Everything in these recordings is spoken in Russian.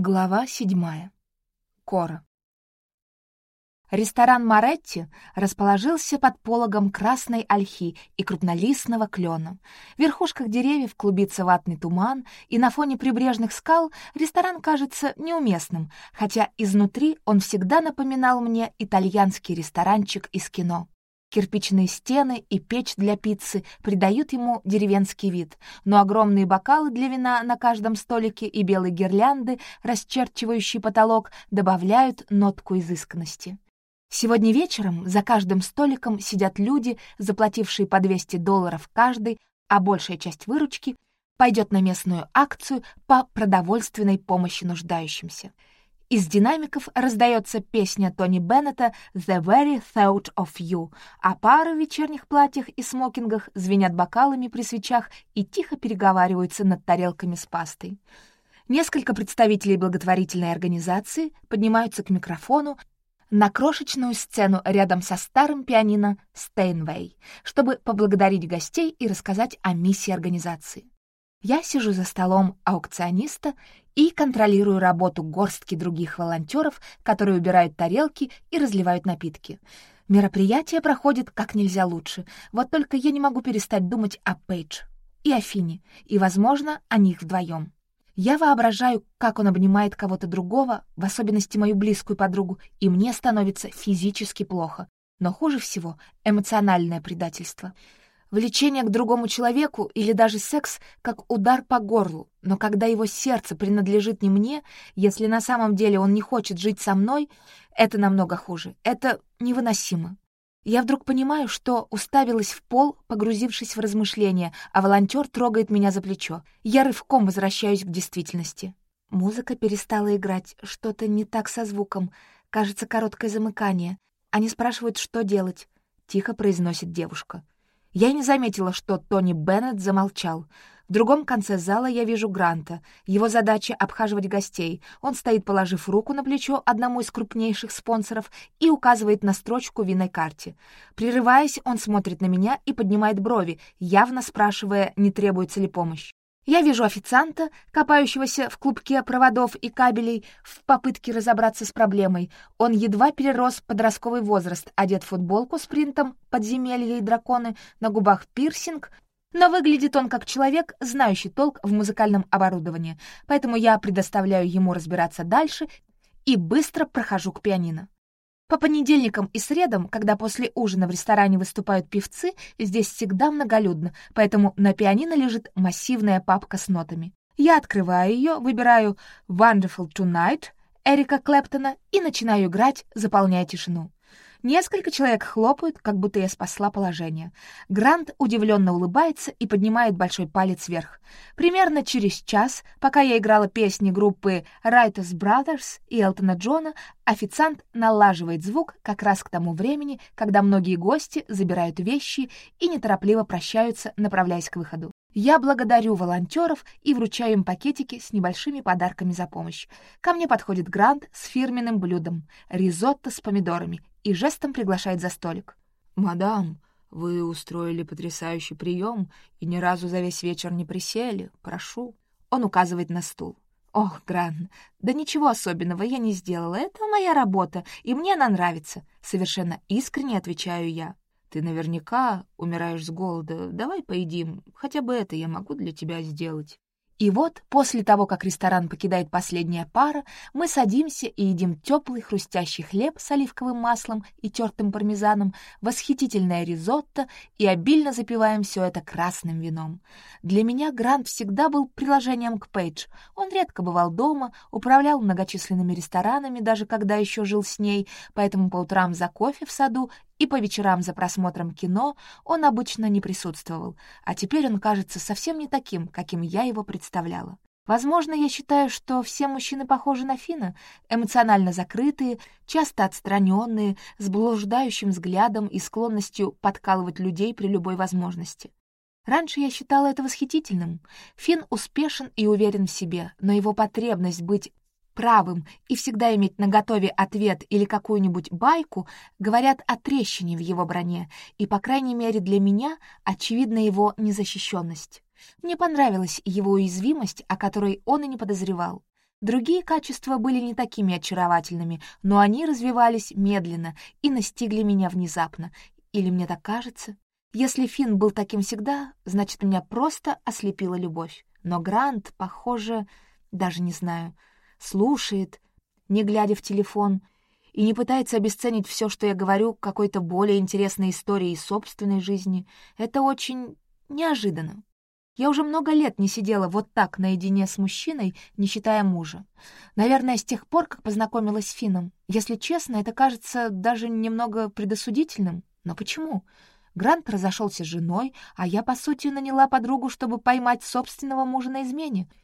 Глава седьмая. Кора. Ресторан Маретти расположился под пологом красной ольхи и крупнолистного клена. В верхушках деревьев клубится ватный туман, и на фоне прибрежных скал ресторан кажется неуместным, хотя изнутри он всегда напоминал мне итальянский ресторанчик из кино. Кирпичные стены и печь для пиццы придают ему деревенский вид, но огромные бокалы для вина на каждом столике и белые гирлянды, расчерчивающие потолок, добавляют нотку изысканности. Сегодня вечером за каждым столиком сидят люди, заплатившие по 200 долларов каждый, а большая часть выручки пойдет на местную акцию по продовольственной помощи нуждающимся. Из динамиков раздается песня Тони Беннета «The Very Thought of You», а пары в вечерних платьях и смокингах звенят бокалами при свечах и тихо переговариваются над тарелками с пастой. Несколько представителей благотворительной организации поднимаются к микрофону на крошечную сцену рядом со старым пианино «Стейнвей», чтобы поблагодарить гостей и рассказать о миссии организации. Я сижу за столом аукциониста и контролирую работу горстки других волонтеров, которые убирают тарелки и разливают напитки. Мероприятие проходит как нельзя лучше, вот только я не могу перестать думать о Пейдж и о Фине, и, возможно, о них вдвоем. Я воображаю, как он обнимает кого-то другого, в особенности мою близкую подругу, и мне становится физически плохо. Но хуже всего — эмоциональное предательство — Влечение к другому человеку или даже секс как удар по горлу, но когда его сердце принадлежит не мне, если на самом деле он не хочет жить со мной, это намного хуже, это невыносимо. Я вдруг понимаю, что уставилась в пол, погрузившись в размышления, а волонтер трогает меня за плечо. Я рывком возвращаюсь к действительности. Музыка перестала играть, что-то не так со звуком, кажется, короткое замыкание. Они спрашивают, что делать. Тихо произносит девушка. Я не заметила, что Тони Беннет замолчал. В другом конце зала я вижу Гранта. Его задача — обхаживать гостей. Он стоит, положив руку на плечо одному из крупнейших спонсоров и указывает на строчку в винной карте. Прерываясь, он смотрит на меня и поднимает брови, явно спрашивая, не требуется ли помощь. Я вижу официанта, копающегося в клубке проводов и кабелей в попытке разобраться с проблемой. Он едва перерос подростковый возраст, одет в футболку с принтом «Подземелья и драконы», на губах пирсинг, но выглядит он как человек, знающий толк в музыкальном оборудовании, поэтому я предоставляю ему разбираться дальше и быстро прохожу к пианино. По понедельникам и средам, когда после ужина в ресторане выступают певцы, здесь всегда многолюдно, поэтому на пианино лежит массивная папка с нотами. Я открываю ее, выбираю «Wonderful Tonight» Эрика Клэптона и начинаю играть, заполняя тишину. Несколько человек хлопают, как будто я спасла положение. Грант удивленно улыбается и поднимает большой палец вверх. Примерно через час, пока я играла песни группы Writers Brothers и Элтона Джона, официант налаживает звук как раз к тому времени, когда многие гости забирают вещи и неторопливо прощаются, направляясь к выходу. Я благодарю волонтеров и вручаю им пакетики с небольшими подарками за помощь. Ко мне подходит Грант с фирменным блюдом — ризотто с помидорами и жестом приглашает за столик. «Мадам, вы устроили потрясающий прием и ни разу за весь вечер не присели. Прошу». Он указывает на стул. «Ох, Гран, да ничего особенного я не сделала. Это моя работа, и мне она нравится». Совершенно искренне отвечаю я. «Ты наверняка умираешь с голода. Давай поедим. Хотя бы это я могу для тебя сделать». И вот, после того, как ресторан покидает последняя пара, мы садимся и едим теплый хрустящий хлеб с оливковым маслом и тертым пармезаном, восхитительное ризотто и обильно запиваем все это красным вином. Для меня Грант всегда был приложением к Пейдж. Он редко бывал дома, управлял многочисленными ресторанами, даже когда еще жил с ней, поэтому по утрам за кофе в саду и по вечерам за просмотром кино он обычно не присутствовал, а теперь он кажется совсем не таким, каким я его представляла. Возможно, я считаю, что все мужчины похожи на Фина, эмоционально закрытые, часто отстраненные, с блуждающим взглядом и склонностью подкалывать людей при любой возможности. Раньше я считала это восхитительным. Фин успешен и уверен в себе, но его потребность быть правым и всегда иметь наготове ответ или какую-нибудь байку, говорят о трещине в его броне, и, по крайней мере, для меня очевидна его незащищенность. Мне понравилась его уязвимость, о которой он и не подозревал. Другие качества были не такими очаровательными, но они развивались медленно и настигли меня внезапно. Или мне так кажется? Если Финн был таким всегда, значит, меня просто ослепила любовь. Но Грант, похоже, даже не знаю — слушает, не глядя в телефон, и не пытается обесценить все, что я говорю, какой-то более интересной историей собственной жизни, это очень неожиданно. Я уже много лет не сидела вот так наедине с мужчиной, не считая мужа. Наверное, с тех пор, как познакомилась с Финном. Если честно, это кажется даже немного предосудительным. Но почему? Грант разошелся с женой, а я, по сути, наняла подругу, чтобы поймать собственного мужа на измене —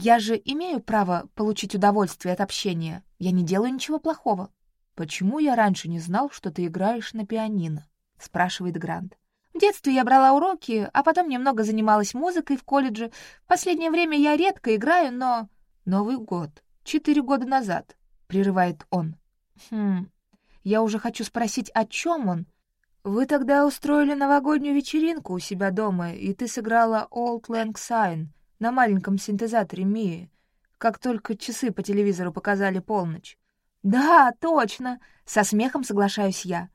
я же имею право получить удовольствие от общения. Я не делаю ничего плохого. Почему я раньше не знал, что ты играешь на пианино? спрашивает Грант. В детстве я брала уроки, а потом немного занималась музыкой в колледже. В последнее время я редко играю, но... Новый год. Четыре года назад. Прерывает он. Хм... Я уже хочу спросить, о чем он. Вы тогда устроили новогоднюю вечеринку у себя дома, и ты сыграла «Old Lang Syne», на маленьком синтезаторе Мии, как только часы по телевизору показали полночь. «Да, точно!» — со смехом соглашаюсь я.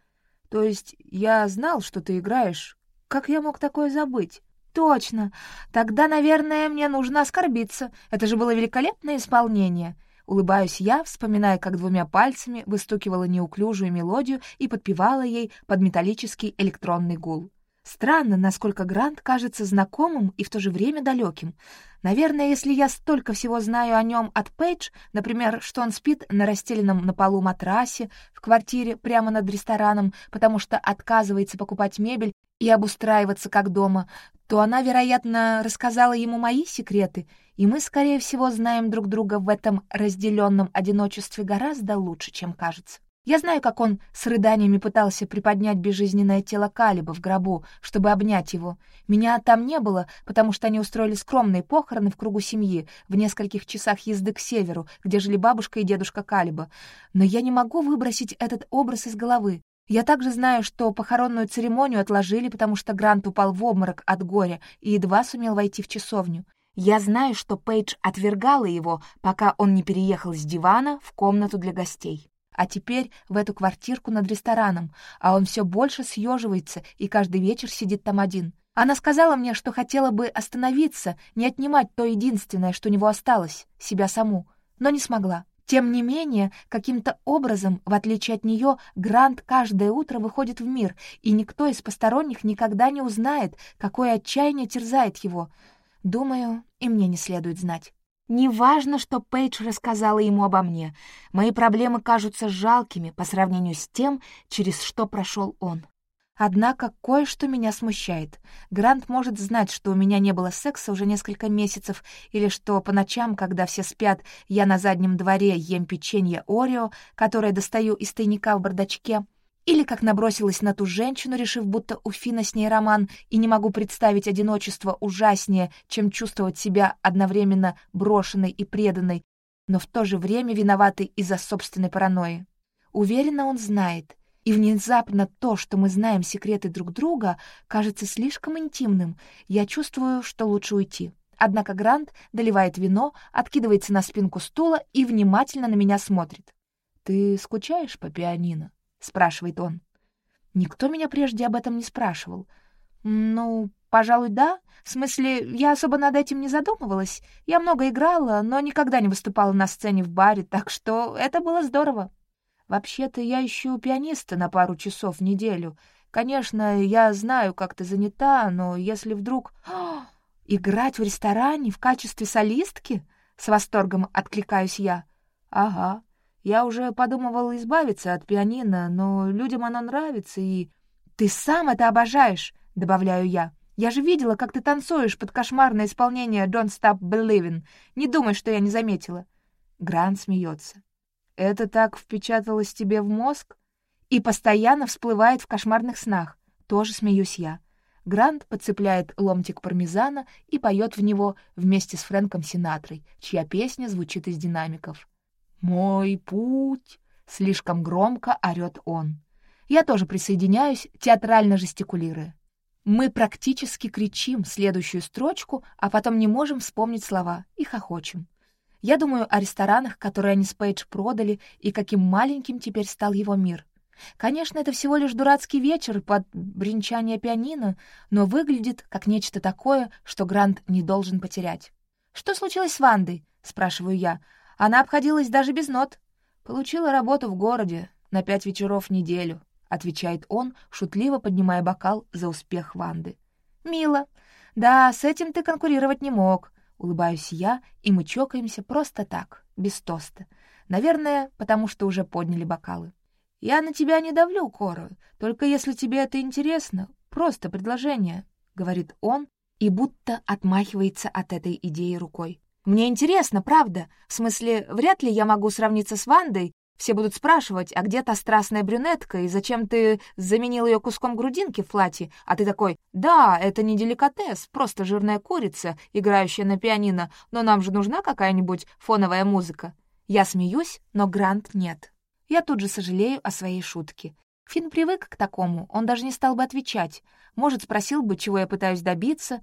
«То есть я знал, что ты играешь. Как я мог такое забыть?» «Точно! Тогда, наверное, мне нужно оскорбиться. Это же было великолепное исполнение!» Улыбаюсь я, вспоминая, как двумя пальцами выстукивала неуклюжую мелодию и подпевала ей под металлический электронный гул. Странно, насколько Грант кажется знакомым и в то же время далеким. Наверное, если я столько всего знаю о нем от Пейдж, например, что он спит на расстеленном на полу матрасе в квартире прямо над рестораном, потому что отказывается покупать мебель и обустраиваться как дома, то она, вероятно, рассказала ему мои секреты, и мы, скорее всего, знаем друг друга в этом разделенном одиночестве гораздо лучше, чем кажется. Я знаю, как он с рыданиями пытался приподнять безжизненное тело Калиба в гробу, чтобы обнять его. Меня там не было, потому что они устроили скромные похороны в кругу семьи, в нескольких часах езды к северу, где жили бабушка и дедушка Калиба. Но я не могу выбросить этот образ из головы. Я также знаю, что похоронную церемонию отложили, потому что Грант упал в обморок от горя и едва сумел войти в часовню. Я знаю, что Пейдж отвергала его, пока он не переехал с дивана в комнату для гостей. А теперь в эту квартирку над рестораном, а он все больше съеживается и каждый вечер сидит там один. Она сказала мне, что хотела бы остановиться, не отнимать то единственное, что у него осталось, себя саму, но не смогла. Тем не менее, каким-то образом, в отличие от нее, Грант каждое утро выходит в мир, и никто из посторонних никогда не узнает, какое отчаяние терзает его. Думаю, и мне не следует знать. Неважно, что Пейдж рассказала ему обо мне, мои проблемы кажутся жалкими по сравнению с тем, через что прошел он. Однако кое-что меня смущает. Грант может знать, что у меня не было секса уже несколько месяцев, или что по ночам, когда все спят, я на заднем дворе ем печенье Орео, которое достаю из тайника в бардачке, или как набросилась на ту женщину, решив, будто у Фина с ней роман, и не могу представить одиночество ужаснее, чем чувствовать себя одновременно брошенной и преданной, но в то же время виноватой из-за собственной паранойи. Уверенно он знает. И внезапно то, что мы знаем секреты друг друга, кажется слишком интимным. Я чувствую, что лучше уйти. Однако Грант доливает вино, откидывается на спинку стула и внимательно на меня смотрит. «Ты скучаешь по пианино?» спрашивает он. Никто меня прежде об этом не спрашивал. Ну, пожалуй, да. В смысле, я особо над этим не задумывалась. Я много играла, но никогда не выступала на сцене в баре, так что это было здорово. Вообще-то я ищу пианиста на пару часов в неделю. Конечно, я знаю, как ты занята, но если вдруг... Играть в ресторане в качестве солистки? С восторгом откликаюсь я. Ага. Я уже подумывал избавиться от пианино, но людям оно нравится, и... «Ты сам это обожаешь!» — добавляю я. «Я же видела, как ты танцуешь под кошмарное исполнение «Don't Stop Believin'». Не думай, что я не заметила». Грант смеется. «Это так впечаталось тебе в мозг?» «И постоянно всплывает в кошмарных снах. Тоже смеюсь я». Грант подцепляет ломтик пармезана и поет в него вместе с Фрэнком Синатрой, чья песня звучит из динамиков. «Мой путь!» — слишком громко орёт он. Я тоже присоединяюсь, театрально жестикулируя. Мы практически кричим следующую строчку, а потом не можем вспомнить слова и хохочем. Я думаю о ресторанах, которые они с Пейдж продали, и каким маленьким теперь стал его мир. Конечно, это всего лишь дурацкий вечер под бренчание пианино, но выглядит как нечто такое, что Грант не должен потерять. «Что случилось с Вандой?» — спрашиваю я. Она обходилась даже без нот. Получила работу в городе на пять вечеров в неделю, отвечает он, шутливо поднимая бокал за успех Ванды. Мило. Да, с этим ты конкурировать не мог. Улыбаюсь я, и мы чокаемся просто так, без тоста. Наверное, потому что уже подняли бокалы. Я на тебя не давлю, Кору, только если тебе это интересно, просто предложение, — говорит он и будто отмахивается от этой идеи рукой. Мне интересно, правда. В смысле, вряд ли я могу сравниться с Вандой. Все будут спрашивать, а где та страстная брюнетка, и зачем ты заменил ее куском грудинки в платье? А ты такой, да, это не деликатес, просто жирная курица, играющая на пианино, но нам же нужна какая-нибудь фоновая музыка. Я смеюсь, но Грант нет. Я тут же сожалею о своей шутке. Финн привык к такому, он даже не стал бы отвечать. Может, спросил бы, чего я пытаюсь добиться,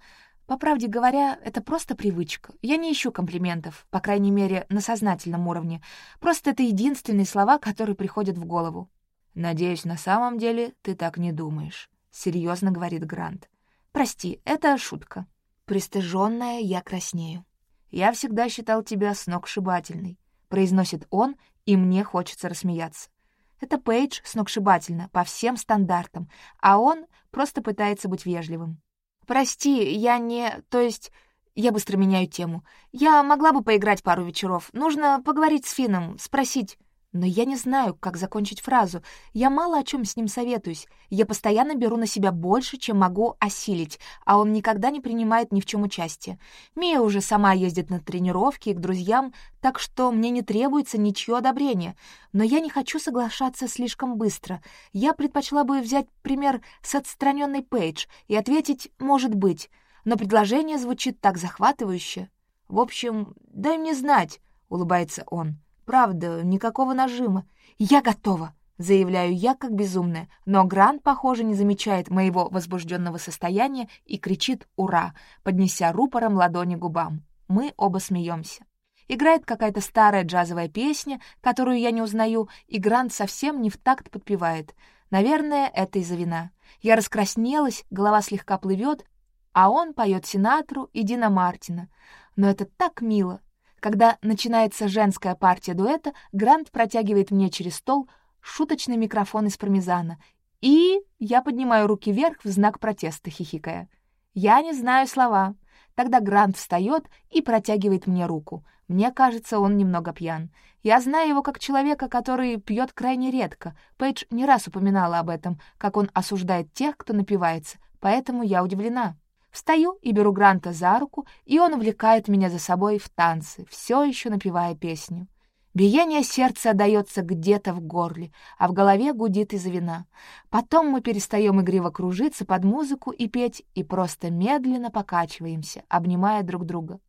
по правде говоря, это просто привычка. Я не ищу комплиментов, по крайней мере, на сознательном уровне. Просто это единственные слова, которые приходят в голову. «Надеюсь, на самом деле ты так не думаешь», — серьезно говорит Грант. «Прости, это шутка». Пристыженная я краснею. «Я всегда считал тебя сногсшибательной», — произносит он, и мне хочется рассмеяться. Это Пейдж сногсшибательно, по всем стандартам, а он просто пытается быть вежливым. «Прости, я не... То есть...» Я быстро меняю тему. «Я могла бы поиграть пару вечеров. Нужно поговорить с Фином, спросить...» Но я не знаю, как закончить фразу. Я мало о чем с ним советуюсь. Я постоянно беру на себя больше, чем могу осилить, а он никогда не принимает ни в чем участие. Мия уже сама ездит на тренировки и к друзьям, так что мне не требуется ничье одобрение. Но я не хочу соглашаться слишком быстро. Я предпочла бы взять пример с отстраненной Пейдж и ответить «может быть». Но предложение звучит так захватывающе. «В общем, дай мне знать», — улыбается он. Правда, никакого нажима. Я готова, заявляю я как безумная, но Грант похоже, не замечает моего возбужденного состояния и кричит «Ура!», поднеся рупором ладони губам. Мы оба смеемся. Играет какая-то старая джазовая песня, которую я не узнаю, и Грант совсем не в такт подпевает. Наверное, это из-за вина. Я раскраснелась, голова слегка плывет, а он поет Синатру и Дина Мартина. Но это так мило. Когда начинается женская партия дуэта, Грант протягивает мне через стол шуточный микрофон из пармезана, и я поднимаю руки вверх в знак протеста, хихикая. Я не знаю слова. Тогда Грант встает и протягивает мне руку. Мне кажется, он немного пьян. Я знаю его как человека, который пьет крайне редко. Пейдж не раз упоминала об этом, как он осуждает тех, кто напивается, поэтому я удивлена. Встаю и беру Гранта за руку, и он увлекает меня за собой в танцы, все еще напевая песню. Биение сердца отдаётся где-то в горле, а в голове гудит из-за вина. Потом мы перестаем игриво кружиться под музыку и петь, и просто медленно покачиваемся, обнимая друг друга.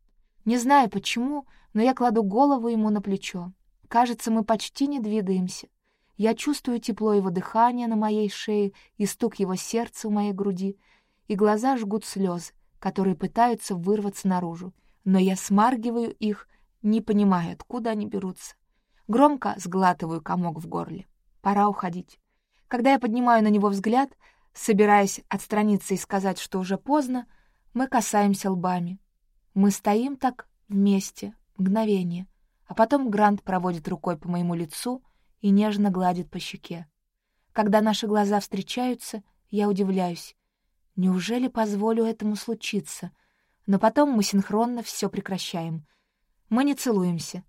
Не знаю почему, но я кладу голову ему на плечо. Кажется, мы почти не двигаемся. Я чувствую тепло его дыхания на моей шее и стук его сердца у моей груди — и глаза жгут слезы, которые пытаются вырваться наружу, но я смаргиваю их, не понимая, откуда они берутся. Громко сглатываю комок в горле. Пора уходить. Когда я поднимаю на него взгляд, собираясь отстраниться и сказать, что уже поздно, мы касаемся лбами. Мы стоим так вместе, мгновение, а потом Грант проводит рукой по моему лицу и нежно гладит по щеке. Когда наши глаза встречаются, я удивляюсь, Неужели позволю этому случиться? Но потом мы синхронно все прекращаем. Мы не целуемся.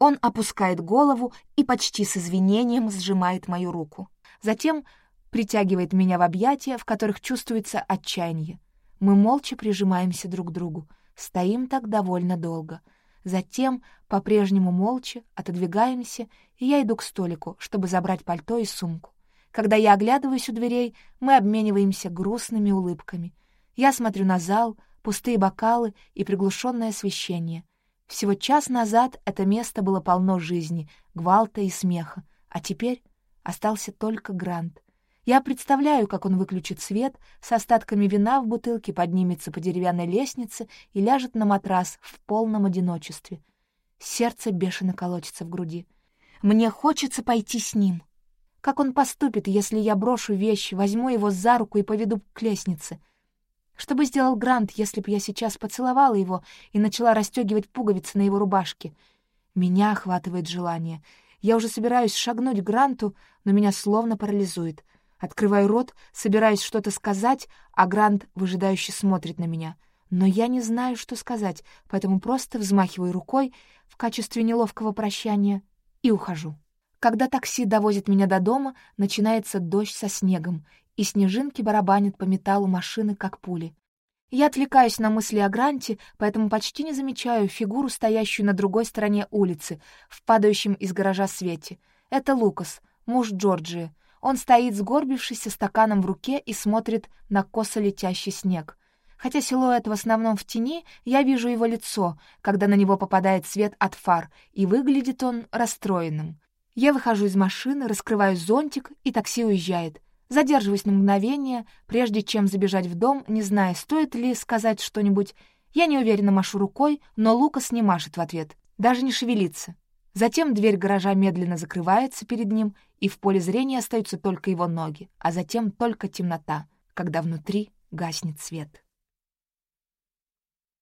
Он опускает голову и почти с извинением сжимает мою руку. Затем притягивает меня в объятия, в которых чувствуется отчаяние. Мы молча прижимаемся друг к другу, стоим так довольно долго. Затем, по-прежнему молча, отодвигаемся, и я иду к столику, чтобы забрать пальто и сумку. Когда я оглядываюсь у дверей, мы обмениваемся грустными улыбками. Я смотрю на зал, пустые бокалы и приглушенное освещение. Всего час назад это место было полно жизни, гвалта и смеха, а теперь остался только Грант. Я представляю, как он выключит свет, с остатками вина в бутылке поднимется по деревянной лестнице и ляжет на матрас в полном одиночестве. Сердце бешено колотится в груди. Мне хочется пойти с ним. Как он поступит, если я брошу вещи, возьму его за руку и поведу к лестнице? Что бы сделал Грант, если бы я сейчас поцеловала его и начала расстегивать пуговицы на его рубашке? Меня охватывает желание. Я уже собираюсь шагнуть к Гранту, но меня словно парализует. Открываю рот, собираюсь что-то сказать, а Грант выжидающе смотрит на меня. Но я не знаю, что сказать, поэтому просто взмахиваю рукой в качестве неловкого прощания и ухожу. Когда такси довозит меня до дома, начинается дождь со снегом, и снежинки барабанят по металлу машины, как пули. Я отвлекаюсь на мысли о Гранте, поэтому почти не замечаю фигуру, стоящую на другой стороне улицы, в падающем из гаража свете. Это Лукас, муж Джорджии. Он стоит, сгорбившись со стаканом в руке, и смотрит на косо летящий снег. Хотя силуэт в основном в тени, я вижу его лицо, когда на него попадает свет от фар, и выглядит он расстроенным. Я выхожу из машины, раскрываю зонтик, и такси уезжает. Задерживаюсь на мгновение, прежде чем забежать в дом, не зная, стоит ли сказать что-нибудь. Я неуверенно машу рукой, но Лукас не машет в ответ, даже не шевелится. Затем дверь гаража медленно закрывается перед ним, и в поле зрения остаются только его ноги, а затем только темнота, когда внутри гаснет свет.